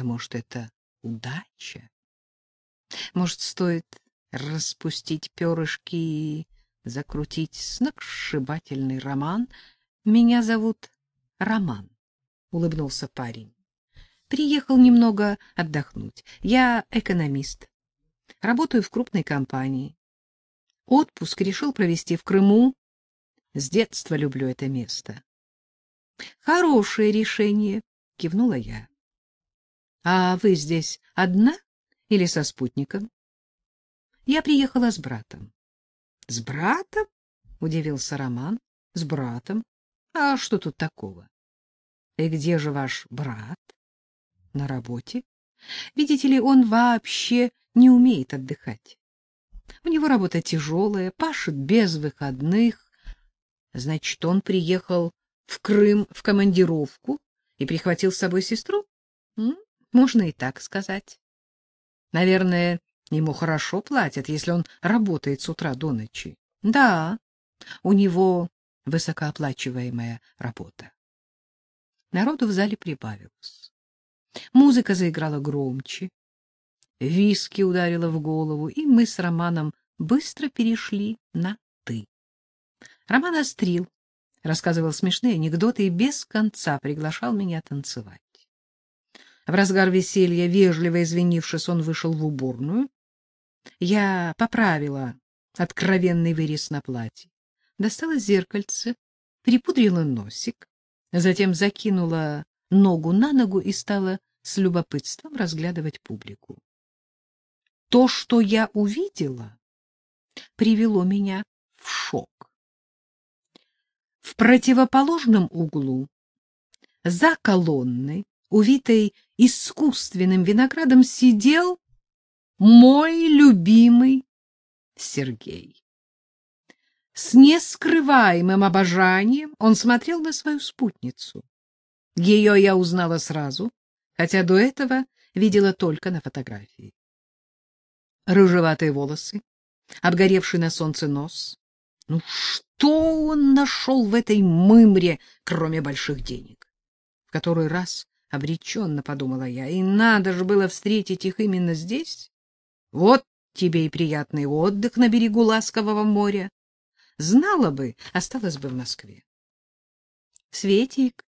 А может, это удача? Может, стоит распустить перышки и закрутить сногсшибательный роман? Меня зовут Роман, — улыбнулся парень. Приехал немного отдохнуть. Я экономист. Работаю в крупной компании. Отпуск решил провести в Крыму. С детства люблю это место. Хорошее решение, кивнула я. А вы здесь одна или со спутником? Я приехала с братом. С братом? удивился Роман. С братом? А что тут такого? И где же ваш брат? На работе. Видите ли, он вообще не умеет отдыхать. У него работа тяжелая, пашет без выходных. Значит, он приехал в Крым в командировку и прихватил с собой сестру? Можно и так сказать. Наверное, ему хорошо платят, если он работает с утра до ночи. Да, у него высокооплачиваемая работа. Народу в зале прибавилось. Музыка заиграла громче. Виски ударила в голову, и мы с Романом быстро перешли на «ты». Роман острил, рассказывал смешные анекдоты и без конца приглашал меня танцевать. В разгар веселья, вежливо извинившись, он вышел в уборную. Я поправила откровенный вырез на платье, достала зеркальце, припудрила носик, затем закинула ногу на ногу и стала с любопытством разглядывать публику. То, что я увидела, привело меня в шок. В противоположном углу, за колонной, увитой искусственным виноградом, сидел мой любимый Сергей. С нескрываемым обожанием он смотрел на свою спутницу. Ее я узнала сразу, хотя до этого видела только на фотографии. Рыжеватые волосы, обгоревший на солнце нос. Ну что он нашел в этой мымре, кроме больших денег? В который раз обреченно подумала я, и надо же было встретить их именно здесь. Вот тебе и приятный отдых на берегу ласкового моря. Знала бы, осталась бы в Москве. Светик,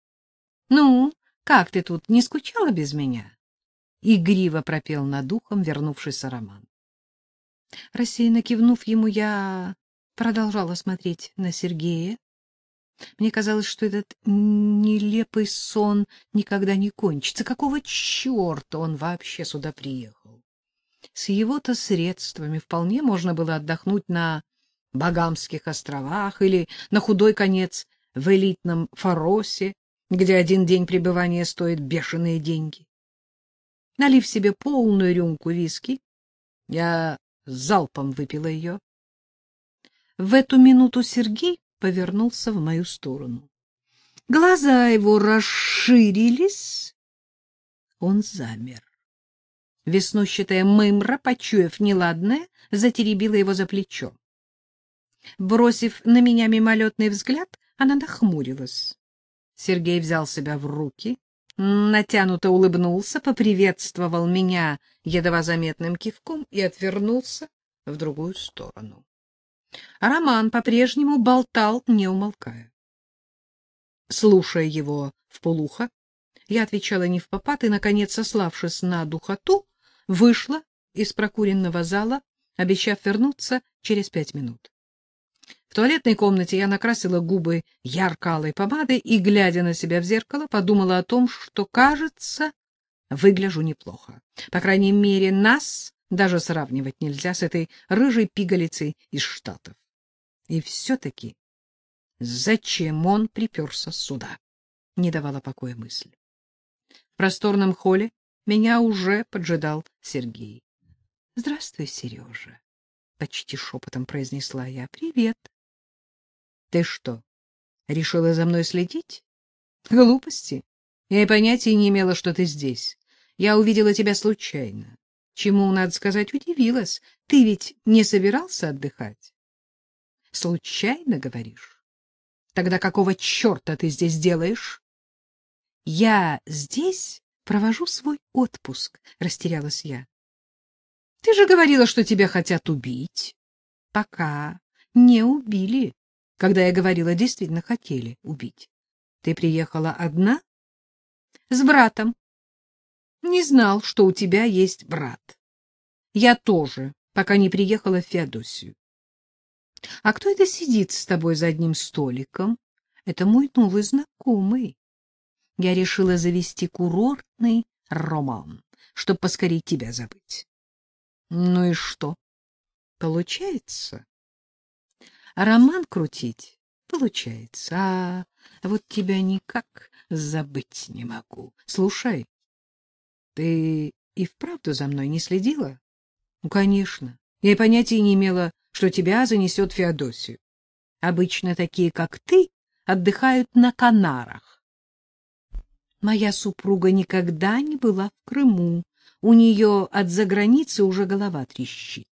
ну, как ты тут, не скучала без меня? Игриво пропел над ухом вернувшийся Роман. Рассеянно кивнув ему, я продолжала смотреть на Сергея. Мне казалось, что этот нелепый сон никогда не кончится. Какого черта он вообще сюда приехал? С его-то средствами вполне можно было отдохнуть на Багамских островах или на худой конец в элитном Фаросе, где один день пребывания стоит бешеные деньги. Налив себе полную рюмку виски, я залпом выпила ее. В эту минуту Сергей повернулся в мою сторону. Глаза его расширились. Он замер. Веснущатая мымра, почуяв неладное, затеребила его за плечо. Бросив на меня мимолетный взгляд, она нахмурилась. Сергей взял себя в руки, натянуто улыбнулся, поприветствовал меня едва заметным кивком и отвернулся в другую сторону. Роман по-прежнему болтал, не умолкая. Слушая его вполуха, я отвечала не в попад и, наконец, сославшись на духоту, вышла из прокуренного зала, обещав вернуться через пять минут. В туалетной комнате я накрасила губы ярко-алой помадой и, глядя на себя в зеркало, подумала о том, что, кажется, выгляжу неплохо. По крайней мере, нас даже сравнивать нельзя с этой рыжей пигалицей из Штатов. И все-таки зачем он приперся сюда? Не давала покоя мысль. В просторном холле меня уже поджидал Сергей. — Здравствуй, Сережа, — почти шепотом произнесла я. — Привет. — Ты что, решила за мной следить? — Глупости. Я и понятия не имела, что ты здесь. Я увидела тебя случайно. Чему, надо сказать, удивилась. Ты ведь не собирался отдыхать? — Случайно, говоришь? Тогда какого черта ты здесь делаешь? — Я здесь провожу свой отпуск, растерялась я. Ты же говорила, что тебя хотят убить. Пока не убили. Когда я говорила, действительно хотели убить. Ты приехала одна? С братом. Не знал, что у тебя есть брат. Я тоже, пока не приехала в Феодосию. А кто это сидит с тобой за одним столиком? Это мой новый знакомый. Я решила завести курортный роман, чтобы поскорее тебя забыть. Ну и что? Получается? Роман крутить получается, а вот тебя никак забыть не могу. Слушай, ты и вправду за мной не следила? Ну, конечно. Я и понятия не имела, что тебя занесет Феодосию. Обычно такие, как ты, отдыхают на Канарах. Моя супруга никогда не была в Крыму. У нее от заграницы уже голова трещит.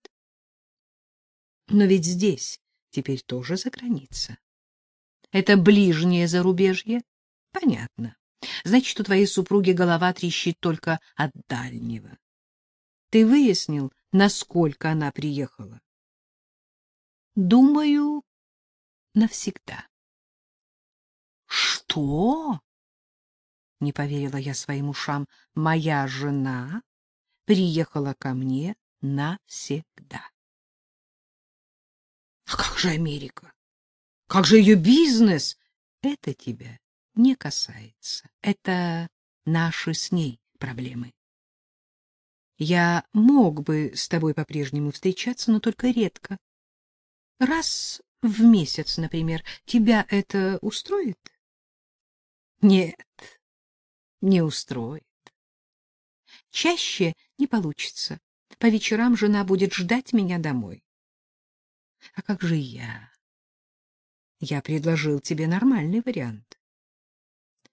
Но ведь здесь теперь тоже заграница. Это ближнее зарубежье? Понятно. Значит, у твоей супруги голова трещит только от дальнего. Ты выяснил, насколько она приехала? Думаю, навсегда. Что? Не поверила я своим ушам. Моя жена приехала ко мне навсегда. А как же Америка? Как же ее бизнес? Это тебя не касается. Это наши с ней проблемы. Я мог бы с тобой по-прежнему встречаться, но только редко. Раз в месяц, например. Тебя это устроит? Нет, не устроит. Чаще не получится. По вечерам жена будет ждать меня домой. А как же я? Я предложил тебе нормальный вариант.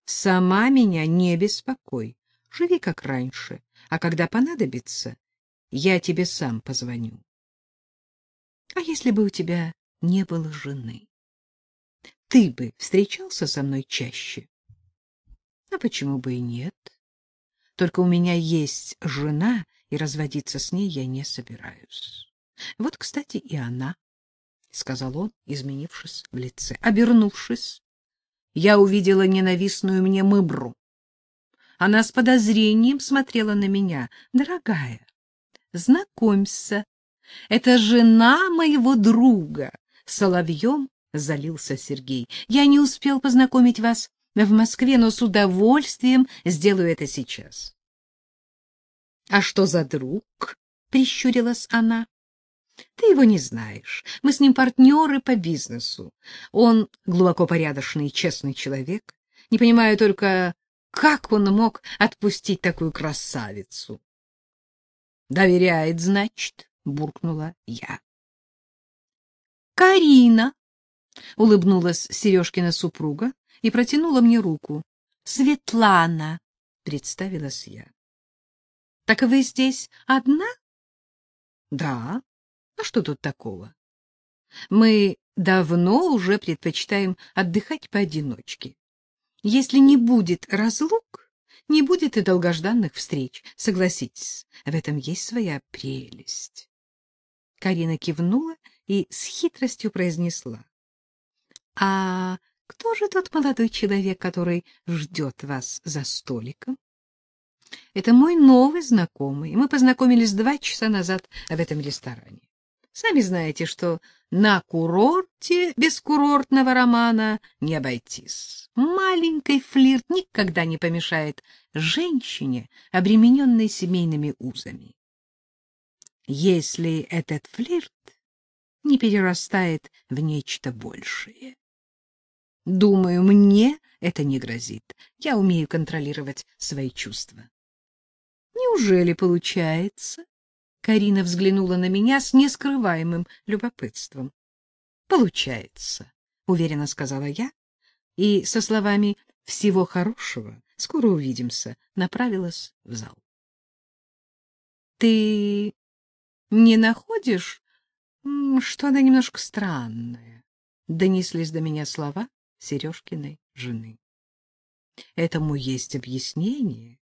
Сама меня не беспокой. Живи как раньше, а когда понадобится, я тебе сам позвоню. А если бы у тебя не было жены? Ты бы встречался со мной чаще? А почему бы и нет? Только у меня есть жена, и разводиться с ней я не собираюсь. Вот, кстати, и она, — сказал он, изменившись в лице. Обернувшись, я увидела ненавистную мне мыбру. Она с подозрением смотрела на меня. Дорогая, знакомься, это жена моего друга. Соловьем залился Сергей. Я не успел познакомить вас в Москве, но с удовольствием сделаю это сейчас. — А что за друг? — прищурилась она. — Ты его не знаешь. Мы с ним партнеры по бизнесу. Он глубоко порядочный и честный человек. Не понимаю только, как он мог отпустить такую красавицу? — Доверяет, значит, — буркнула я. — Карина! — улыбнулась Сережкина супруга и протянула мне руку. — Светлана! — представилась я. — Так вы здесь одна? — Да. А что тут такого? Мы давно уже предпочитаем отдыхать поодиночке. Если не будет разлук, не будет и долгожданных встреч. Согласитесь, в этом есть своя прелесть. Карина кивнула и с хитростью произнесла. — А кто же тот молодой человек, который ждет вас за столиком? — Это мой новый знакомый. Мы познакомились два часа назад в этом ресторане. Сами знаете, что на курорте без курортного романа не обойтись. Маленький флирт никогда не помешает женщине, обремененной семейными узами. Если этот флирт не перерастает в нечто большее. Думаю, мне это не грозит. Я умею контролировать свои чувства. Неужели получается? Карина взглянула на меня с нескрываемым любопытством. Получается, уверенно сказала я, и со словами всего хорошего, скоро увидимся, направилась в зал. Ты не находишь, что она немножко странная? Донеслись до меня слова Сережкиной жены. Этому есть объяснение.